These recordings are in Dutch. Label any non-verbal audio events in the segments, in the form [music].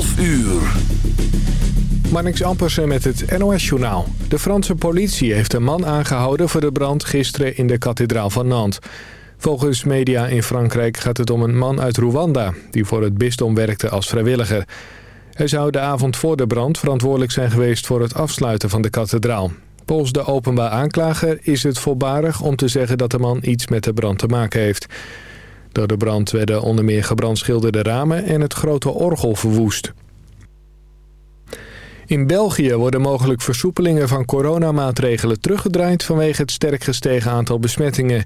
12 uur. Marnix Ampersen met het NOS-journaal. De Franse politie heeft een man aangehouden voor de brand gisteren in de kathedraal van Nantes. Volgens media in Frankrijk gaat het om een man uit Rwanda... die voor het bisdom werkte als vrijwilliger. Hij zou de avond voor de brand verantwoordelijk zijn geweest voor het afsluiten van de kathedraal. Volgens de openbaar aanklager is het voorbarig om te zeggen dat de man iets met de brand te maken heeft. Door de brand werden onder meer gebrandschilderde ramen en het grote orgel verwoest. In België worden mogelijk versoepelingen van coronamaatregelen teruggedraaid vanwege het sterk gestegen aantal besmettingen.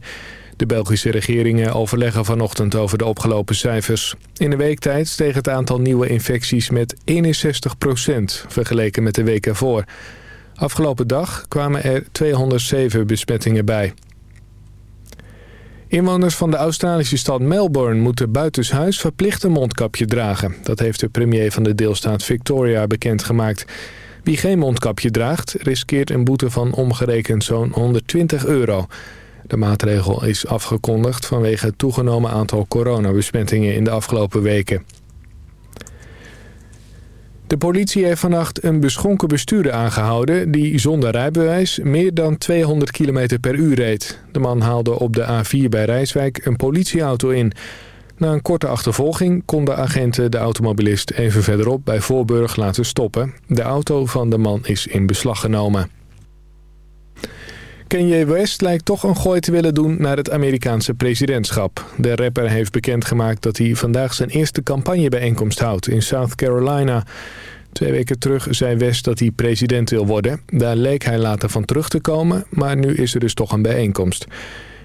De Belgische regeringen overleggen vanochtend over de opgelopen cijfers. In een week tijd steeg het aantal nieuwe infecties met 61% vergeleken met de week ervoor. Afgelopen dag kwamen er 207 besmettingen bij. Inwoners van de Australische stad Melbourne moeten buitenshuis verplicht een mondkapje dragen. Dat heeft de premier van de deelstaat Victoria bekendgemaakt. Wie geen mondkapje draagt, riskeert een boete van omgerekend zo'n 120 euro. De maatregel is afgekondigd vanwege het toegenomen aantal coronabesmettingen in de afgelopen weken. De politie heeft vannacht een beschonken bestuurder aangehouden... die zonder rijbewijs meer dan 200 km per uur reed. De man haalde op de A4 bij Rijswijk een politieauto in. Na een korte achtervolging konden agenten de automobilist even verderop bij Voorburg laten stoppen. De auto van de man is in beslag genomen. Kanye West lijkt toch een gooi te willen doen naar het Amerikaanse presidentschap. De rapper heeft bekendgemaakt dat hij vandaag zijn eerste campagnebijeenkomst houdt in South Carolina. Twee weken terug zei West dat hij president wil worden. Daar leek hij later van terug te komen, maar nu is er dus toch een bijeenkomst.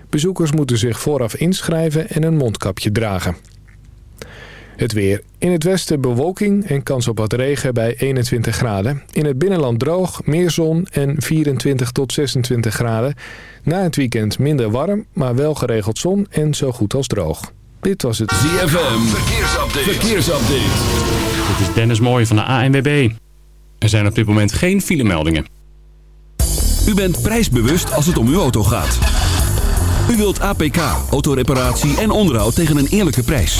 Bezoekers moeten zich vooraf inschrijven en een mondkapje dragen. Het weer. In het westen bewolking en kans op wat regen bij 21 graden. In het binnenland droog, meer zon en 24 tot 26 graden. Na het weekend minder warm, maar wel geregeld zon en zo goed als droog. Dit was het ZFM. Verkeersupdate. Verkeersupdate. Dit is Dennis Mooij van de ANWB. Er zijn op dit moment geen filemeldingen. U bent prijsbewust als het om uw auto gaat. U wilt APK, autoreparatie en onderhoud tegen een eerlijke prijs.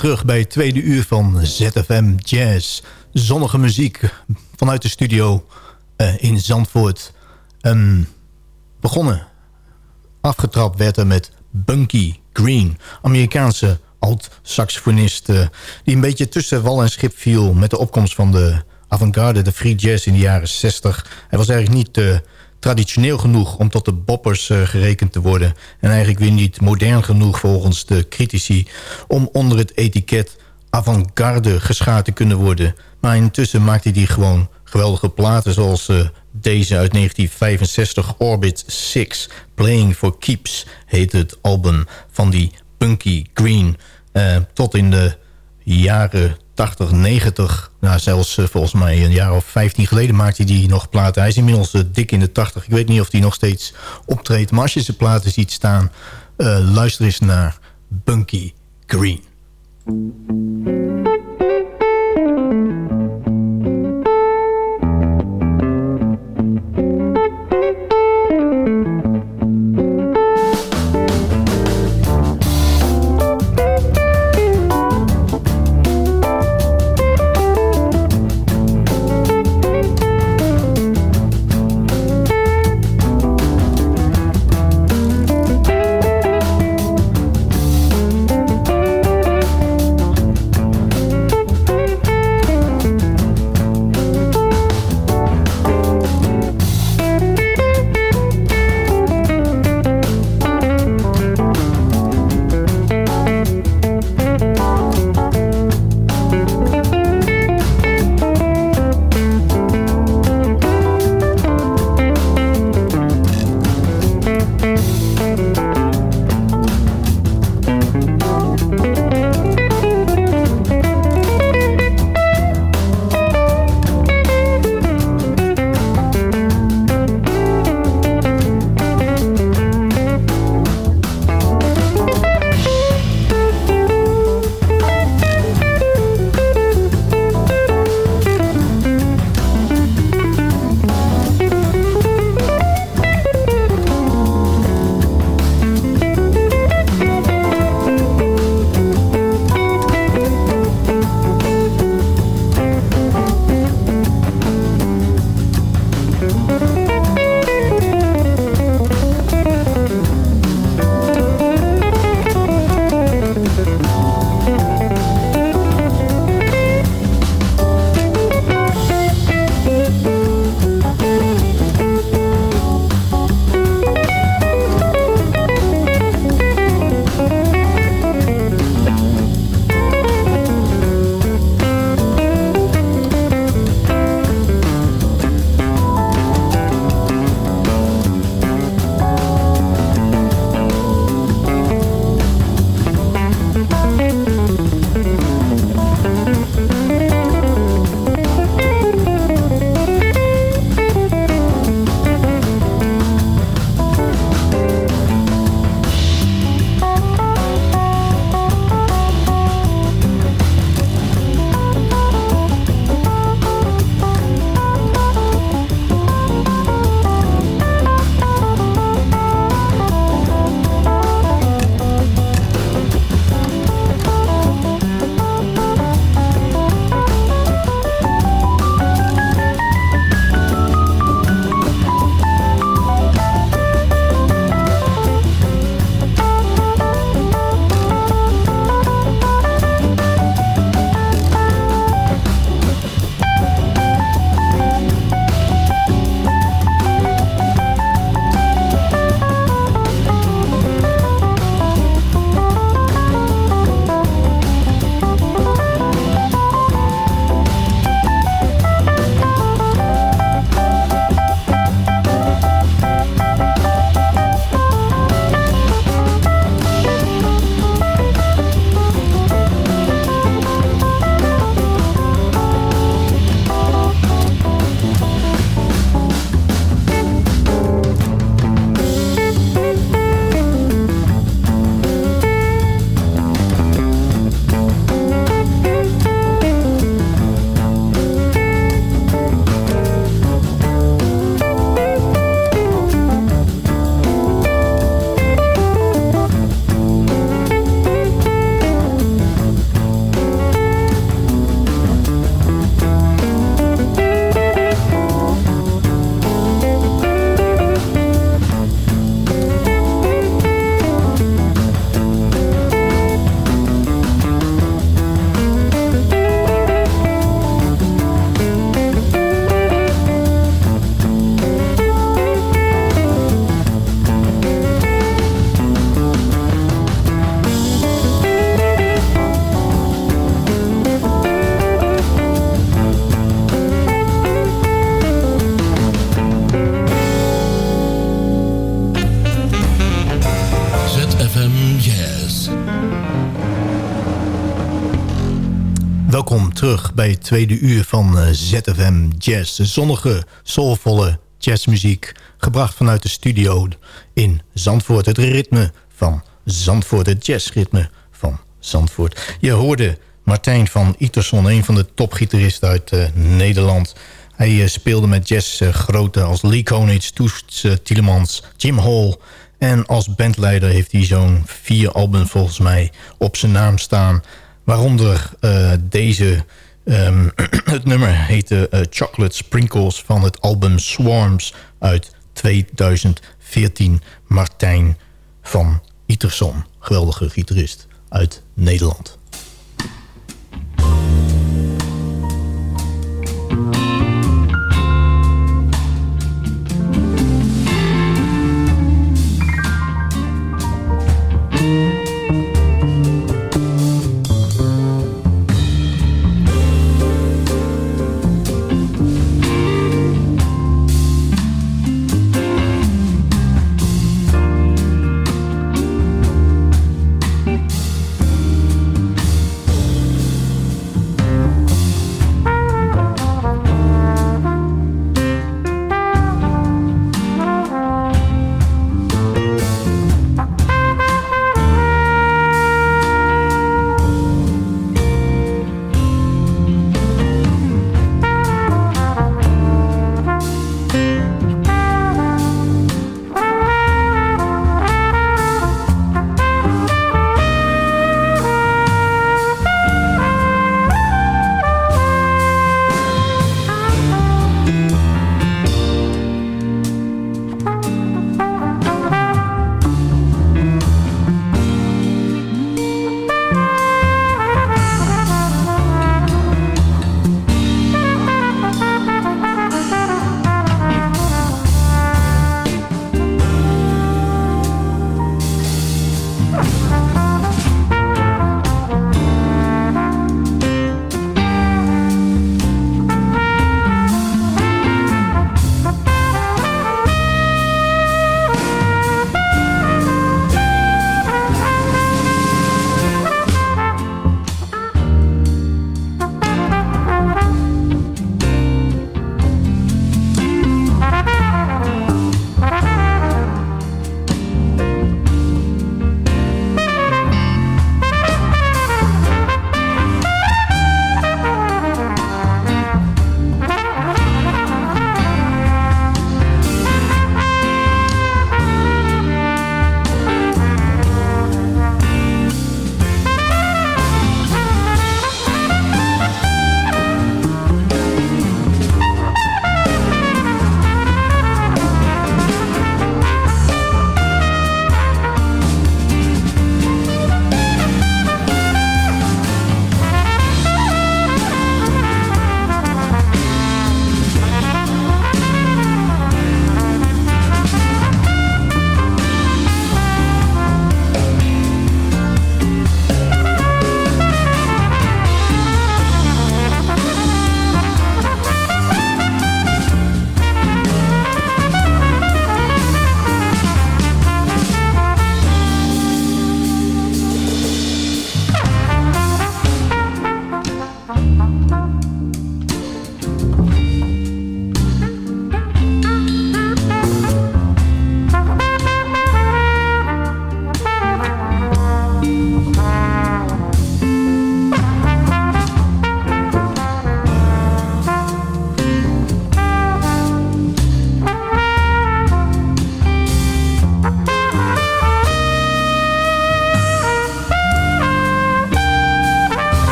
Terug bij het tweede uur van ZFM Jazz. Zonnige muziek vanuit de studio uh, in Zandvoort. Um, begonnen, afgetrapt werd er met Bunky Green. Amerikaanse alt-saxofonist uh, die een beetje tussen wal en schip viel... met de opkomst van de avant-garde, de free jazz in de jaren 60. Hij was eigenlijk niet... Uh, traditioneel genoeg om tot de boppers uh, gerekend te worden... en eigenlijk weer niet modern genoeg volgens de critici... om onder het etiket avant-garde geschaard te kunnen worden. Maar intussen maakte hij gewoon geweldige platen zoals uh, deze uit 1965... Orbit 6, Playing for Keeps, heet het album van die Punky Green... Uh, tot in de jaren 80, 90, nou zelfs uh, volgens mij een jaar of 15 geleden maakte hij nog platen. Hij is inmiddels uh, dik in de 80. Ik weet niet of hij nog steeds optreedt. Maar als je zijn platen ziet staan, uh, luister eens naar Bunky Green. Welkom terug bij het tweede uur van eh, ZFM Jazz. De zonnige, soulvolle jazzmuziek, gebracht vanuit de studio in Zandvoort. Het ritme van Zandvoort, het jazzritme van Zandvoort. Je hoorde Martijn van Iterson, een van de topgitaristen uit uh, Nederland... Hij uh, speelde met jazzgroten als Lee Konitz, Toets uh, Tielemans, Jim Hall... En als bandleider heeft hij zo'n vier albums volgens mij op zijn naam staan. Waaronder uh, deze... Um, [clears throat] het nummer heette uh, Chocolate Sprinkles van het album Swarms uit 2014. Martijn van Iterson, geweldige gitarist uit Nederland.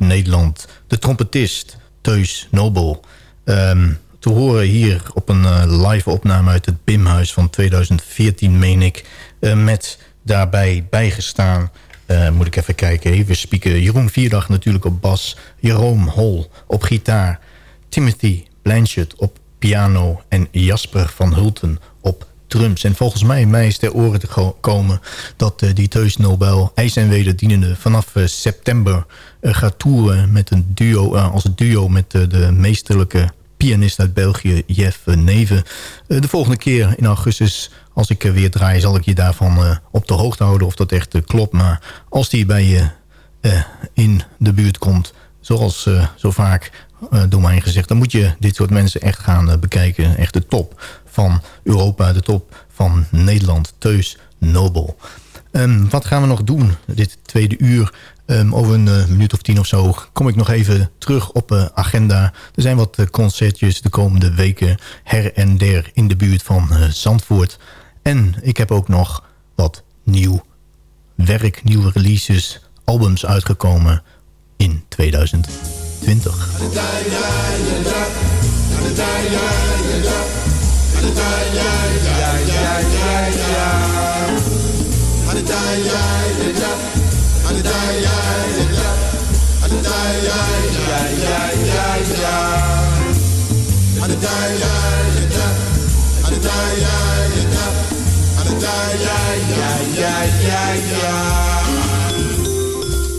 Nederland. De trompetist Teus Nobel. Ehm, te horen hier op een eh, live opname uit het Bimhuis van 2014, meen ik. Eh, met daarbij bijgestaan, eh, moet ik even kijken, even spieken. Jeroen Vierdag natuurlijk op bas. Jeroen Hol op gitaar. Timothy Blanchett op piano. En Jasper van Hulten op drums. En volgens mij, mij is ter oren te komen dat die Teus Nobel ijs en wederdienende vanaf september gaat toeren met een duo, als duo met de meesterlijke pianist uit België, Jeff Neven. Eh, de volgende keer in augustus, als ik weer draai... zal ik je daarvan eh, op de hoogte houden of dat echt eh, klopt. Maar als die bij je in de buurt komt... zoals zo vaak door mij gezegd... dan moet je dit soort mensen echt gaan bekijken. Echt de top van Europa, de top van Nederland. Teus Nobel. Um, wat gaan we nog doen dit tweede uur? Um, over een uh, minuut of tien of zo kom ik nog even terug op uh, agenda. Er zijn wat uh, concertjes de komende weken her en der in de buurt van Zandvoort. En ik heb ook nog wat nieuw werk, nieuwe releases, albums uitgekomen in 2020.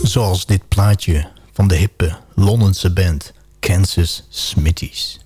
Zoals dit plaatje van de hippe Londense band Kansas Smithies.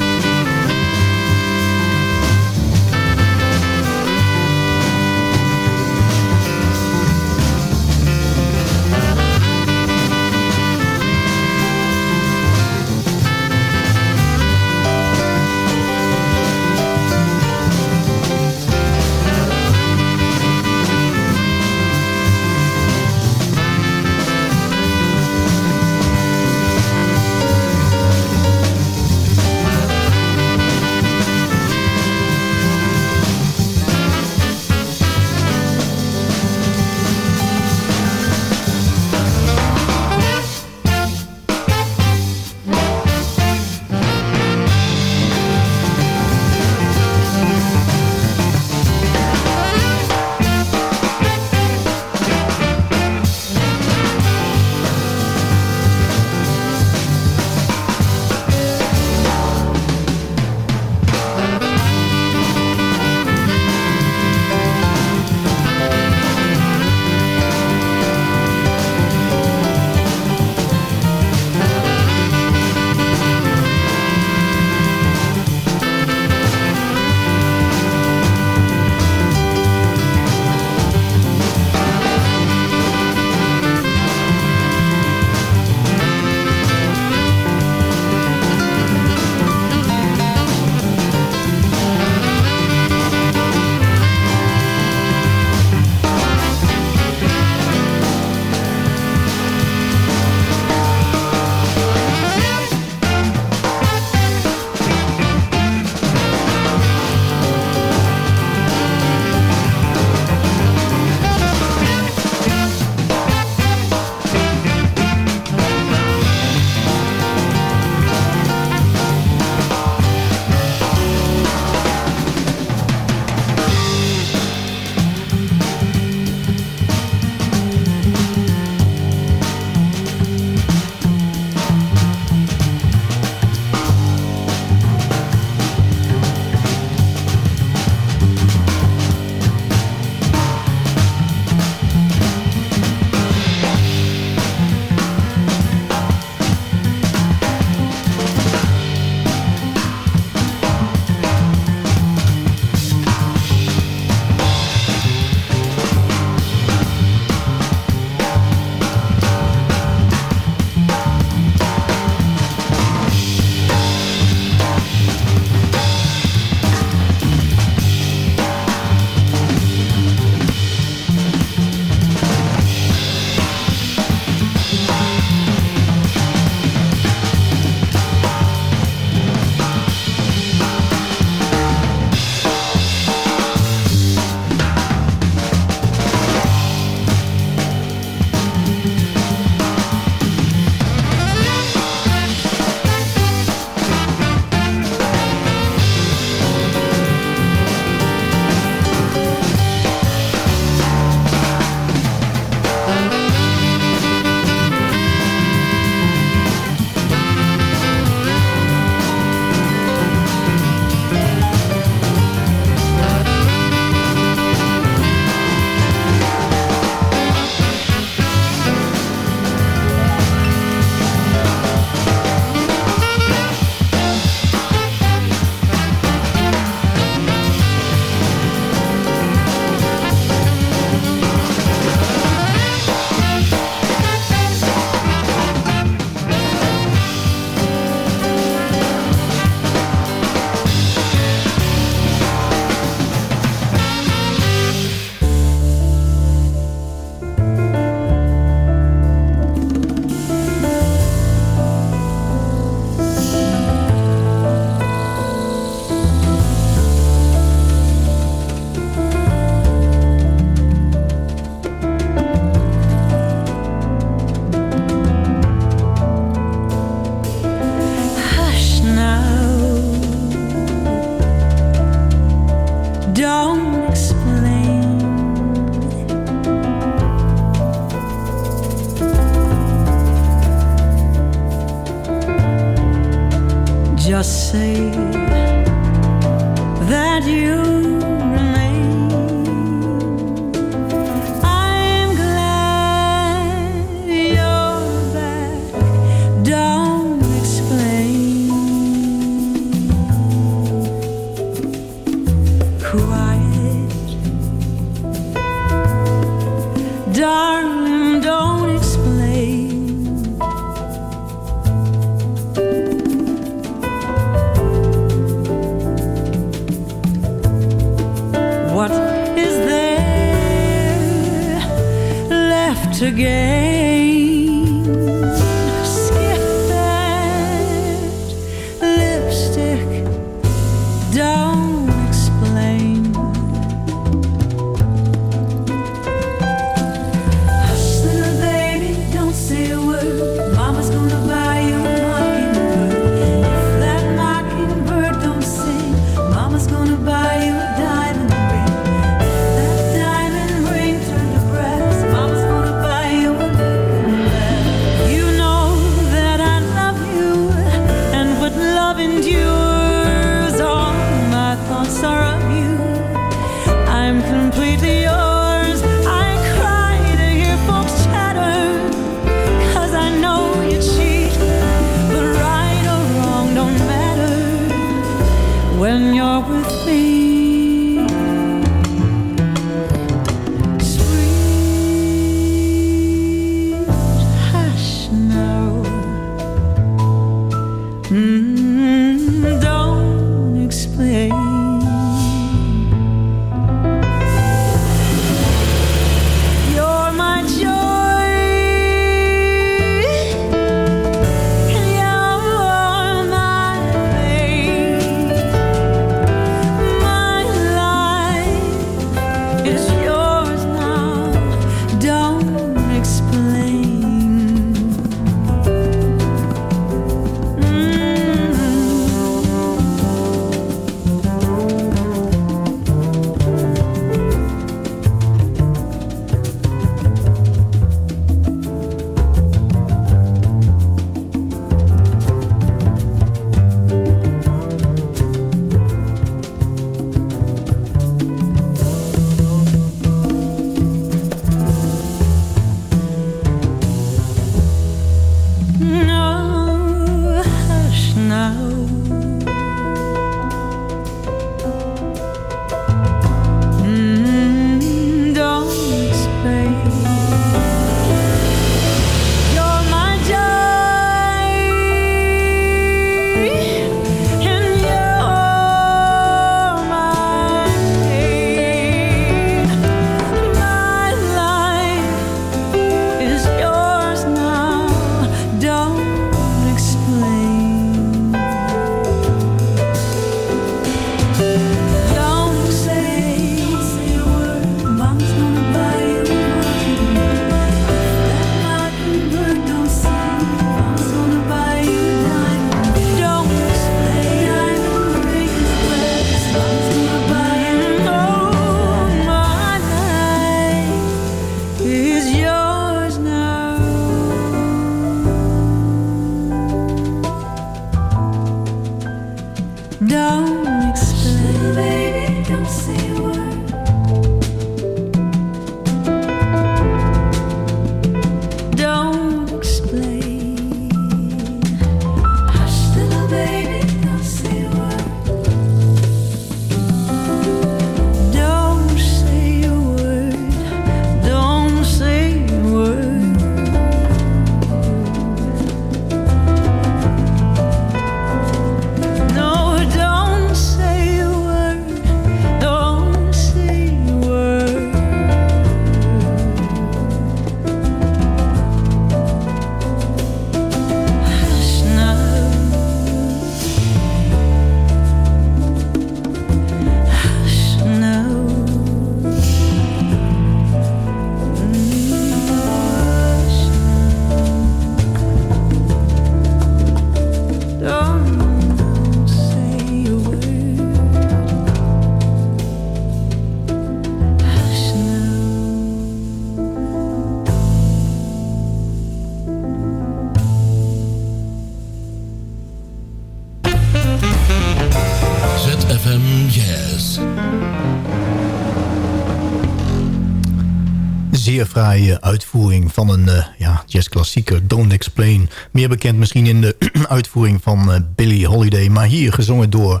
Uitvoering van een uh, ja, jazzklassieker, Don't Explain. Meer bekend misschien in de [clears throat] uitvoering van uh, Billie Holiday... maar hier gezongen door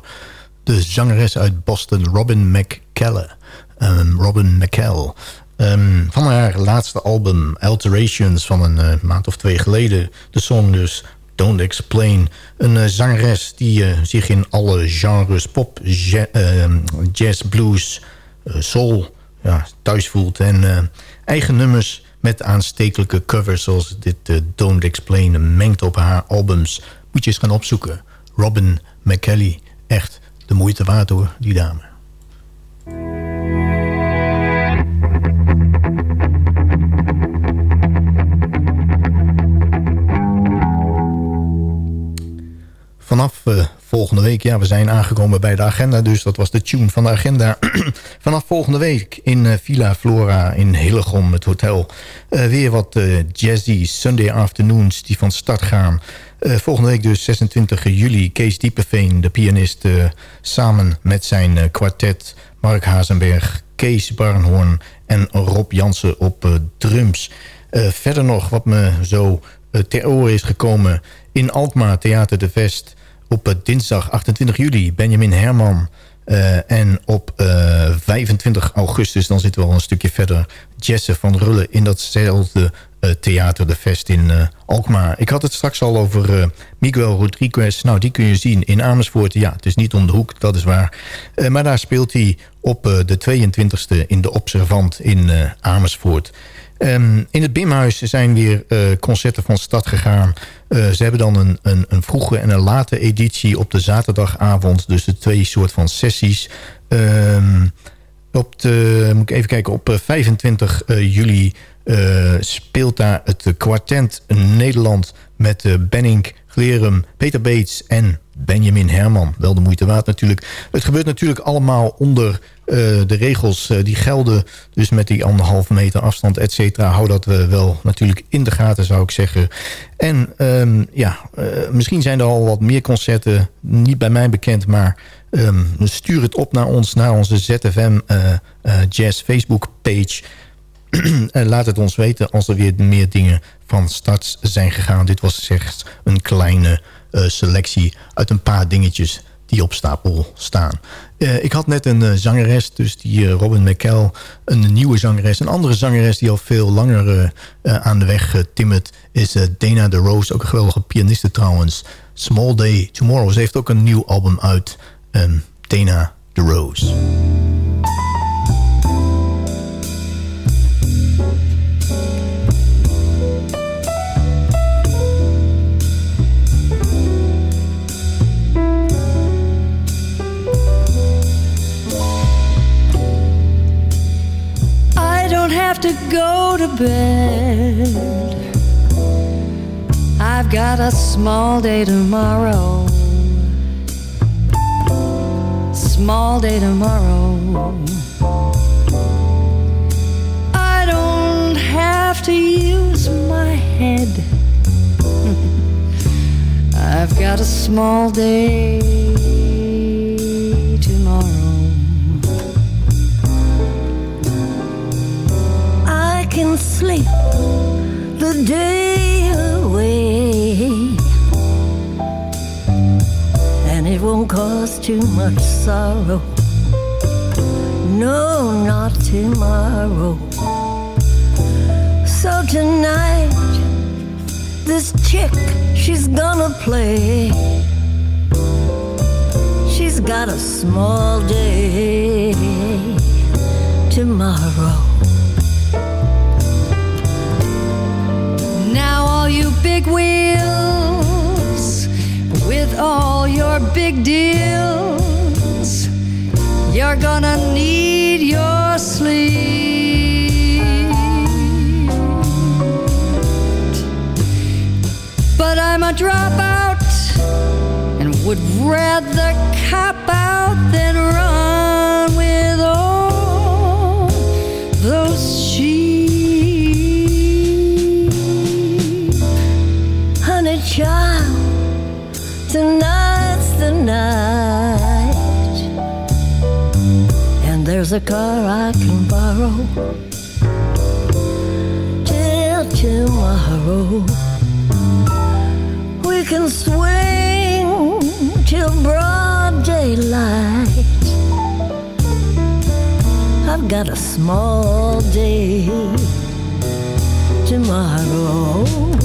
de zangeres uit Boston, Robin McKellen. Um, Robin McKell. Um, van haar laatste album, Alterations, van een uh, maand of twee geleden. De song dus Don't Explain. Een zangeres die zich in alle genres pop, ja, jazz, blues, soul ja, thuis voelt. En eigen nummers met aanstekelijke covers zoals dit Don't Explain mengt op haar albums. Moet je eens gaan opzoeken. Robin McKelly, echt de moeite waard hoor, die dame. Vanaf uh, volgende week, ja, we zijn aangekomen bij de agenda... dus dat was de tune van de agenda. [clears throat] Vanaf volgende week in uh, Villa Flora in Hillegom, het hotel... Uh, weer wat jazzy Sunday afternoons die van start gaan... volgende week dus 26 juli Kees Diepeveen, de pianist... samen met zijn kwartet Mark Hazenberg, Kees Barnhoorn en Rob Jansen op drums. verder nog wat me zo ter oren is gekomen... in Alkmaar Theater de Vest op dinsdag 28 juli Benjamin Herman. Uh, en op uh, eh, 25 augustus, dan zitten we al een stukje verder... Jesse van Rullen in datzelfde Theater de Vest in Alkmaar. Ik had het straks al over Miguel Rodriguez. Nou, die kun je zien in Amersfoort. Ja, het is niet om de hoek, dat is waar. maar daar speelt hij op de 22e in de Observant in Amersfoort. Um, in het Bimhuis zijn weer concerten van stad gegaan. Uh, ze hebben dan een, een, een, vroege en een late editie op de zaterdagavond. Dus de twee soort van sessies. Um, op de, moet ik even kijken, op 25 uh, juli speelt daar het kwartet Nederland... met Benning, Glerum, Peter Beets en Benjamin Herman. Wel de moeite waard natuurlijk. Het gebeurt natuurlijk allemaal onder de regels uh, die gelden. Dus met die anderhalve meter afstand, et cetera. Hou dat uh, wel natuurlijk in de gaten, zou ik zeggen. En um, ja, misschien zijn er al wat meer concerten. Niet bij mij bekend, maar um, stuur het op naar ons, naar onze ZFM Jazz Facebook page. [clears throat] laat het ons weten als er weer meer dingen van start zijn gegaan. Dit was slechts een kleine selectie uit een paar dingetjes die op stapel staan. Uh, ik had net een uh, zangeres, dus die Robin McKell, een nieuwe zangeres. Een andere zangeres die al veel langer aan de weg timmert... is Dana de Rose, ook een geweldige pianiste trouwens. Small Day Tomorrow. Ze heeft ook een nieuw album uit. Um, Dana de Rose. To go to bed. I've got a small day tomorrow. Small day tomorrow. I don't have to use my head. [laughs] I've got a small day sleep the day away. And it won't cause too much sorrow. No, not tomorrow. So tonight, this chick, she's gonna play. She's got a small day tomorrow. Big wheels with all your big deals. You're gonna need your sleep. But I'm a dropout and would rather cop a car I can borrow till tomorrow. We can swing till broad daylight. I've got a small day tomorrow.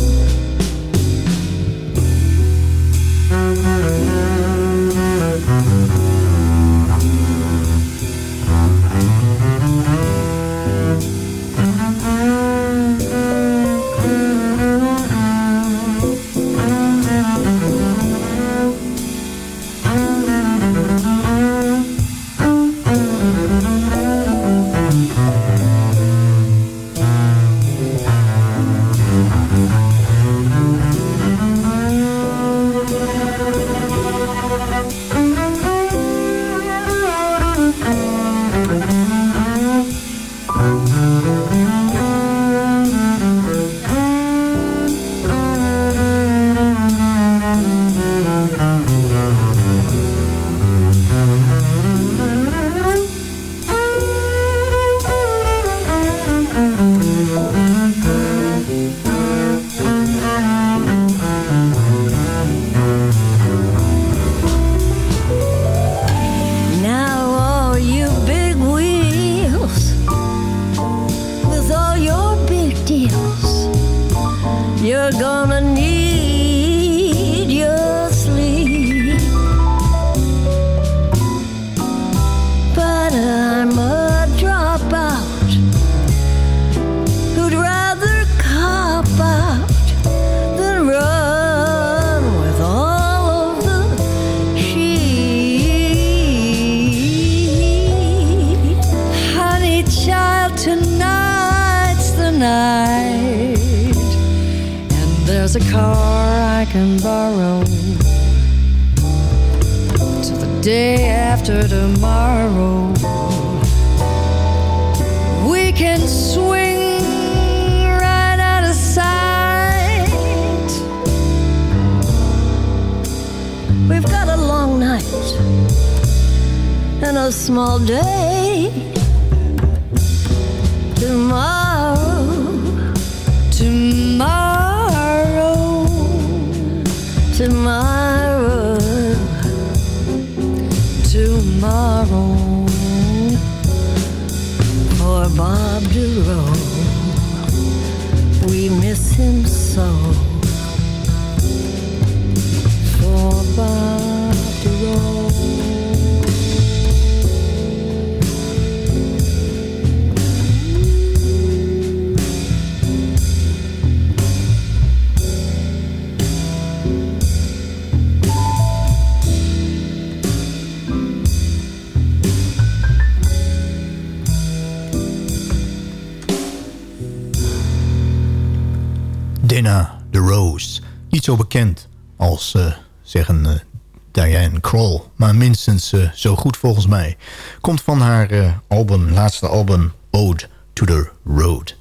Tomorrow. We can swing right out of sight. We've got a long night and a small day. Dana de Rose. Niet zo bekend als, eh, zeggen eh, Diane Kroll. Maar minstens eh, zo goed volgens mij. Komt van haar album, laatste album Ode to the Road.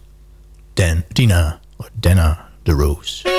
Dan, Dina, Dana de Rose.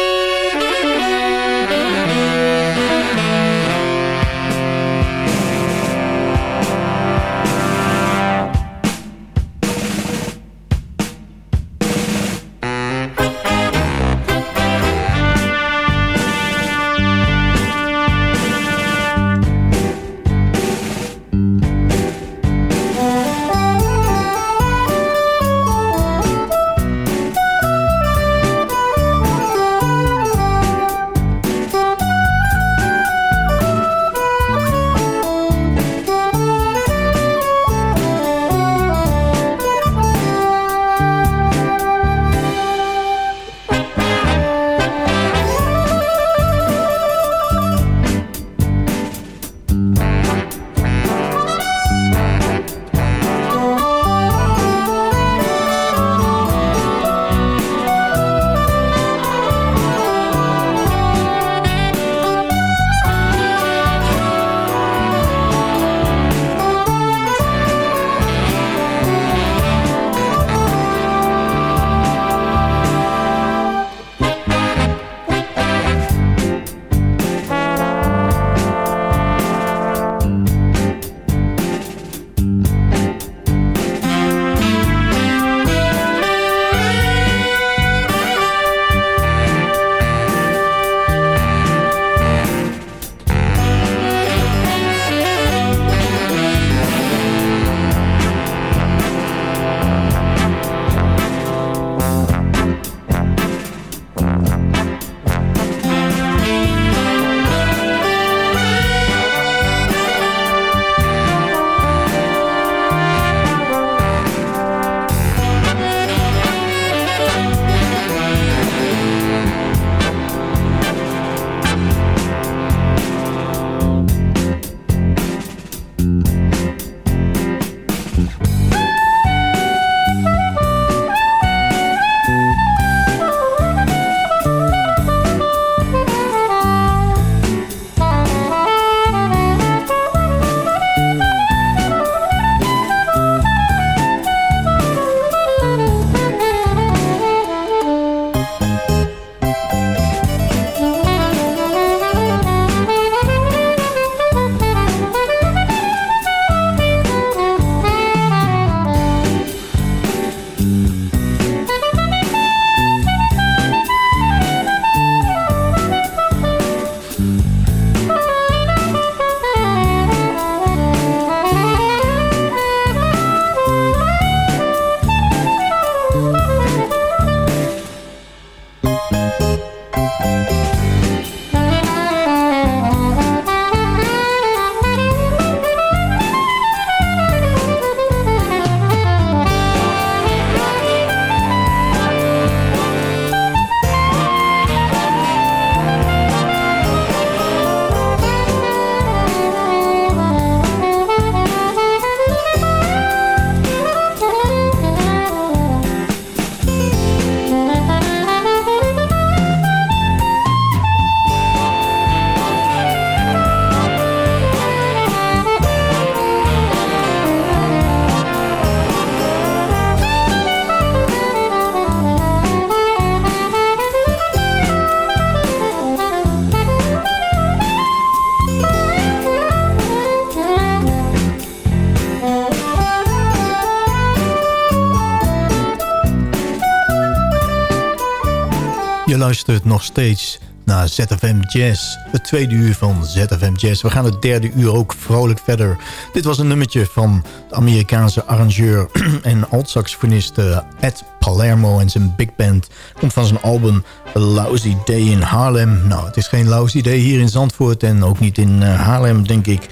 Je luistert nog steeds naar ZFM Jazz. Het tweede uur van ZFM Jazz. We gaan het derde uur ook vrolijk verder. Dit was een nummertje van de Amerikaanse arrangeur [clears throat] en altsaxofonist uh, Ed Palermo en zijn big band. Komt van zijn album Lousy Day in Haarlem. Nou, het is geen lousy day hier in Zandvoort en ook niet in uh, Haarlem, denk ik.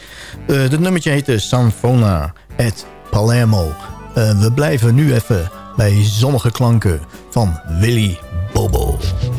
Uh, dit nummertje heette Sanfona Ed Palermo. we blijven nu even bij zonnige klanken van Willy Bobo.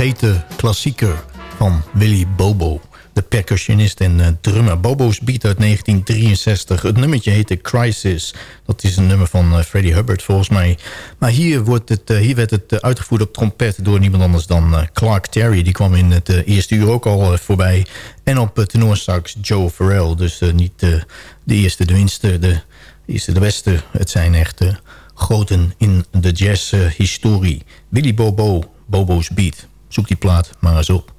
Vergeten klassieker van Willy Bobo. De percussionist en eh, drummer. Bobo's Beat uit 1963. Het nummertje heette Crisis. Dat is een nummer van eh, Freddie Hubbard volgens mij. Maar hier, wordt het, eh, hier werd het uitgevoerd op trompet door niemand anders dan Clark Terry. Die kwam in het eerste uur ook al voorbij. En op tenorsax Joe Farrell. Dus niet de eerste, de minste, de eerste, de beste. Het zijn echt groten in de jazzhistorie. Willy Bobo, Bobo's Beat. Zoek die plaat maar eens op.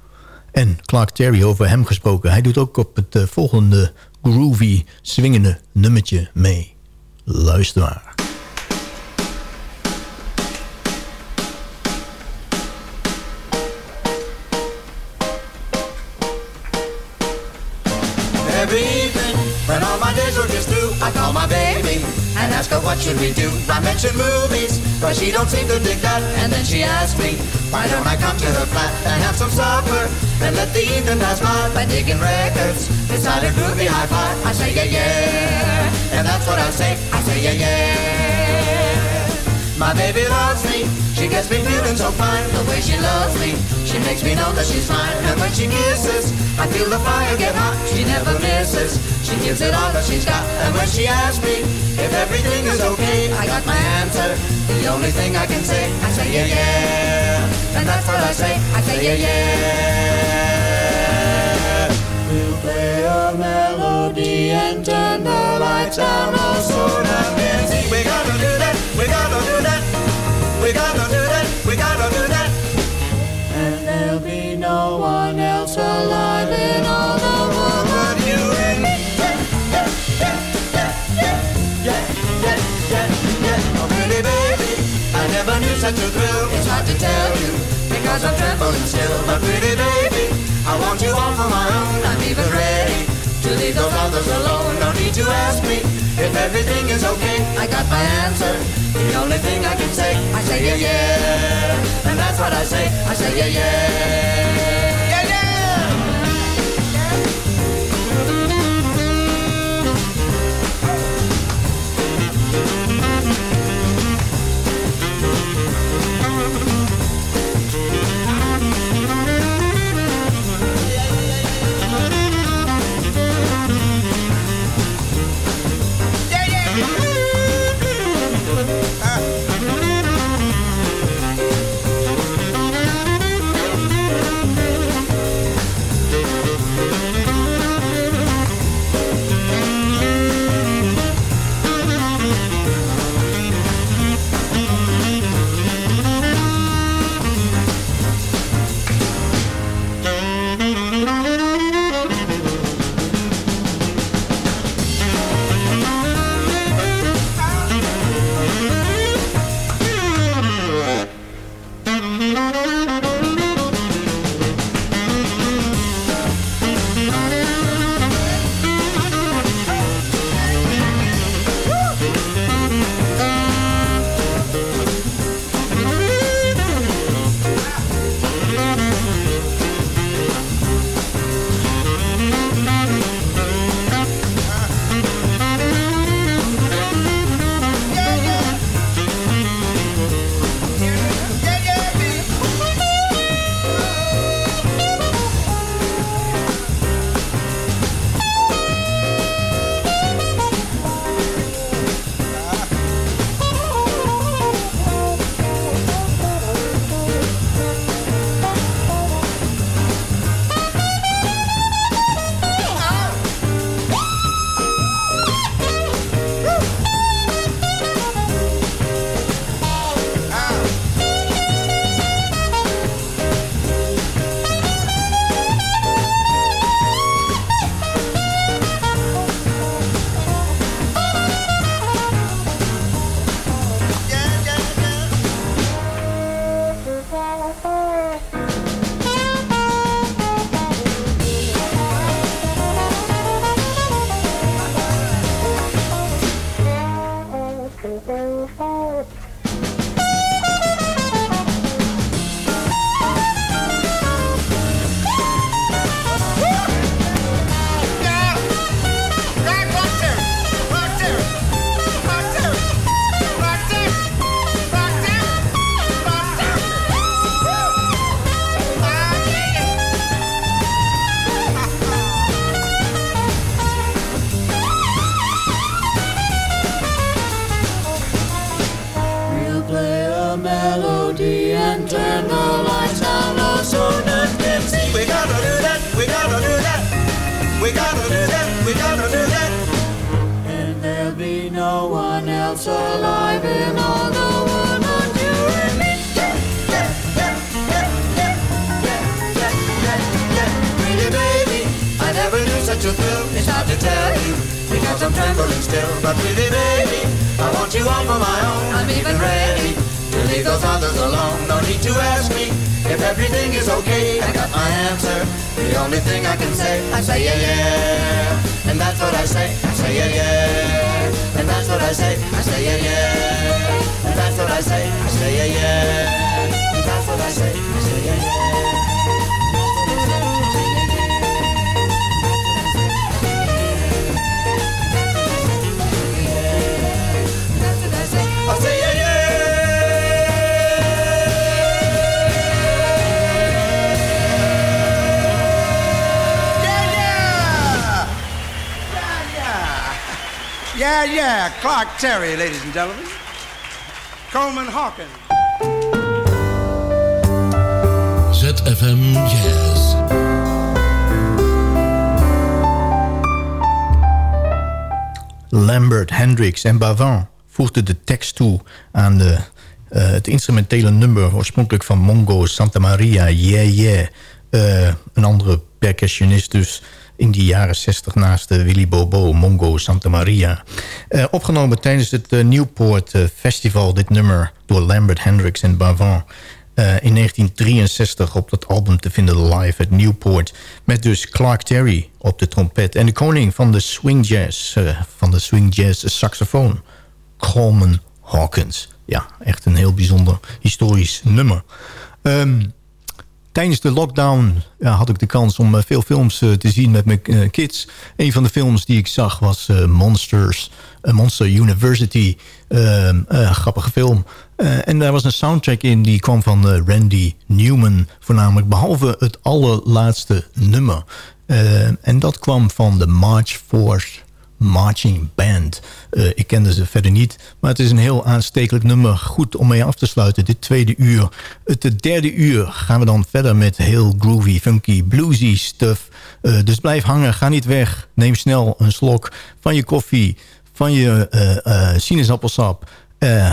En Clark Terry, over hem gesproken. Hij doet ook op het eh, volgende groovy, swingende nummertje mee. Luister maar. Her what should we do. I mentioned movies, but she don't seem to dig that. And then she asked me, why don't I come to her flat and have some supper and let the evening pass by by digging records beside a groovy hi-fi. I say yeah yeah, and that's what I say. I say yeah yeah. My baby loves me, she gets me feeling so fine. The way she loves me, she makes me know that she's fine. And when she kisses, I feel the fire get hot. She never misses, she gives it all that she's got. And when she asks me if everything is okay, I got my answer. The only thing I can say, I say yeah yeah, and that's what I say. I say yeah yeah. We'll play a melody and turn the lights down, all sort of thrill. It's hard to tell you because I'm trembling still. But pretty baby, I want you all for my own. I'm even ready to leave those others alone. No need to ask me if everything is okay. I got my answer. The only thing I can say, I say yeah yeah, and that's what I say. I say. Yeah, yeah. Cause I'm trembling still. But pretty baby, I want you all for my own. I'm even ready to leave those others alone. No need to ask me if everything is okay. I got my answer. The only thing I can say, I say yeah yeah, and that's what I say. I say yeah yeah, and that's what I say. I say yeah yeah, and that's what I say. I say yeah yeah, and that's what I say. I say yeah yeah. Yeah, yeah, Clark Terry, ladies and gentlemen. Coleman Hawkins. ZFM Jazz. Lambert, Hendricks en Bavin voegden de tekst toe aan de, eh, het instrumentele nummer... oorspronkelijk van Mongo Santa Maria, Yeah Yeah. Eh, een andere percussionist dus in die jaren 60 naast uh, Willy Bobo, Mongo Santa Maria. Eh, opgenomen tijdens het uh, Newport Festival, dit nummer door Lambert, Hendricks en Bavin. in 1963 op dat album te vinden live at Newport. Met dus Clark Terry op de trompet. En de koning van de swing jazz, van de swing jazz saxofoon. Coleman Hawkins. Ja, echt een heel bijzonder historisch nummer. Um, Tijdens de lockdown had ik de kans om uh, veel films uh, te zien met mijn uh, kids. Een van de films die ik zag was Monsters, Monster University. Ehm, grappige film. en daar was een soundtrack in die kwam van Randy Newman voornamelijk. Behalve het allerlaatste nummer. en dat kwam van de March Force Marching Band. Uh, ik kende ze verder niet, maar het is een heel aanstekelijk nummer. Goed om mee af te sluiten, dit tweede uur. Het derde uur gaan we dan verder met heel groovy, funky, bluesy stuff. Uh, dus blijf hangen, ga niet weg. Neem snel een slok van je koffie, van je uh, sinaasappelsap.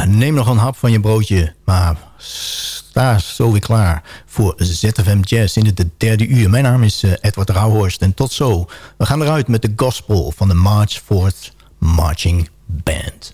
neem nog een hap van je broodje, maar sta zo weer klaar voor ZFM Jazz in het derde uur. Mijn naam is Edward Rauhorst en tot zo. We gaan eruit met de gospel van de March Forth Marching Band.